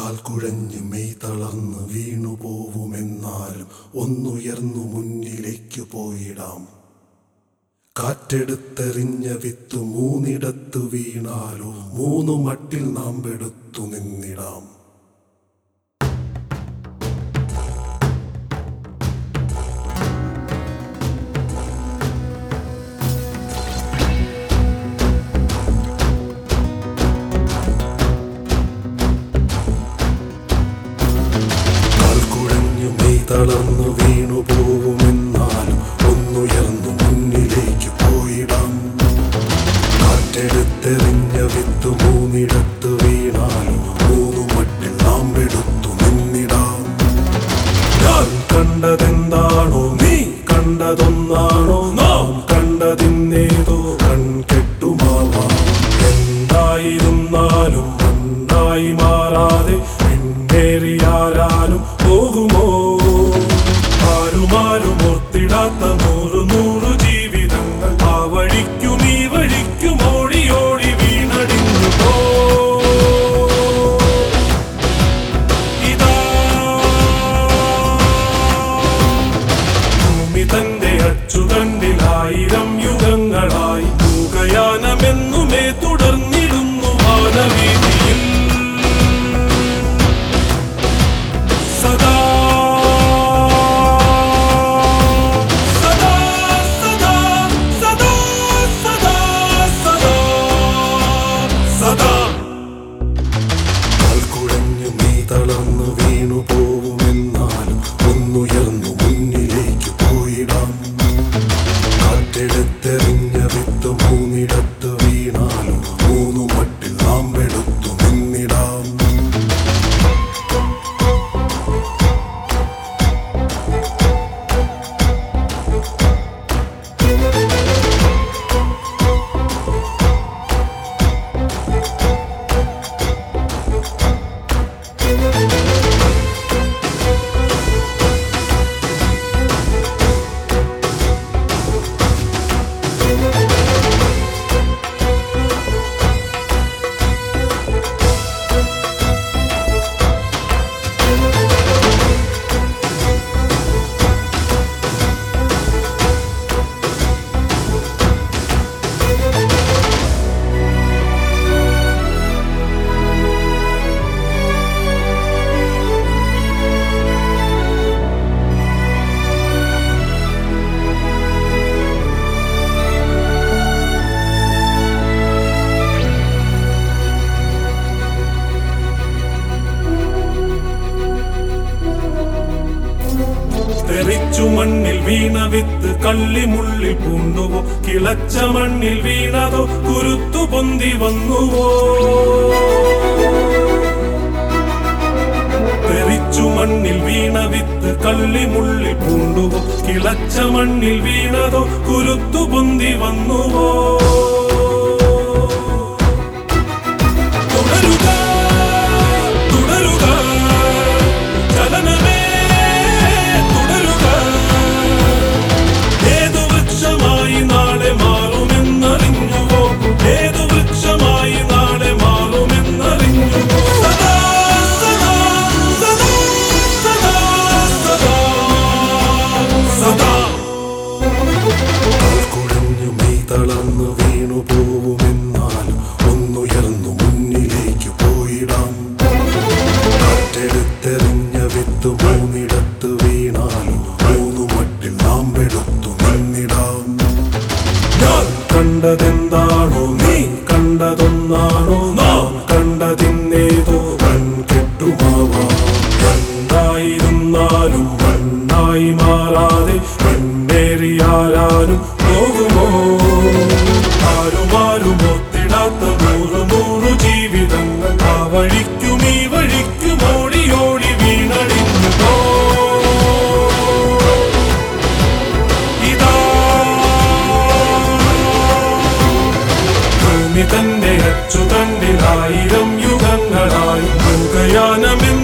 കാൽ കുഴഞ്ഞ് മെയ് തളർന്ന് വീണു പോവുമെന്നാലും ഒന്നുയർന്നു മുന്നിലേക്ക് പോയിടാം. കാറ്റെടുത്തെറിഞ്ഞ വിത്തു മൂന്നിടത്ത് വീണാലോ മൂന്നു മട്ടിൽ നാം പെടുത്തു നിന്നിടാം. തളർന്നു വീണു പോകുമെന്നാലും ഒന്നുയർന്നു മുന്നിലേക്ക് പോയിടാം. കാറ്റെടുത്തെറിഞ്ഞ വിത്ത് മൂന്നിടത്ത് വീണാലും മൂന്നു മട്ടിൽ നാം എടുത്തു നിന്നിടാം. ഞാൻ കണ്ടതെന്താണോ നീ കണ്ടതൊന്നാണോ നാം കണ്ടതിന്നേതോ കൺകെട്ടുമാവാം എന്തായിരുന്നാലും ഒന്നായി മാറാതെ പിന്നേറിയാരാലും തന്റെ അച്ചുതണ്ടിലായിരം തെറിച്ചു മണ്ണിൽ വിത്ത് കള്ളിമുള്ളിൽ പൂണ്ടുവോ? കിളച്ച മണ്ണിൽ വീണതോ? കുരുത്തു പൊന്തി വന്നുവോ? തെറിച്ചു മണ്ണിൽ വിത്ത് കള്ളിമുള്ളിൽ പൂണ്ടുവോ? കിളച്ച മണ്ണിൽ വീണതോ? കുരുത്തു പൊന്തി വന്നുവോ? തളർന്നു വീണു പോവുമെന്നാലും ഒന്നുയർന്നു മുന്നിലേക്ക് പോയിടാം. കാറ്റെടുത്തെറിഞ്ഞ വിത്ത് മൂന്നിടത്ത് വീണാലും മൂന്നു മട്ടിൽ നാം എടുത്തു നിന്നിടാം. ഞാൻ കണ്ടതെന്താണോ നീ കണ്ടതൊന്നാണോ നാം കണ്ടതിന്നേതോ കൺകെട്ടുമാവാം കണ്ടായിരുന്നാലും മണ്ണായി മാറാതെ കണ്ണേറിയാലും പോകുമോ? ആരുമാരും ഒത്തിടാത്ത നൂറു ജീവിതങ്ങൾ ഈ ഓടി ഓടി തന്റെ അച്ചുതണ്ടിലായിരം യുഗങ്ങളായി മുഖയാനമേ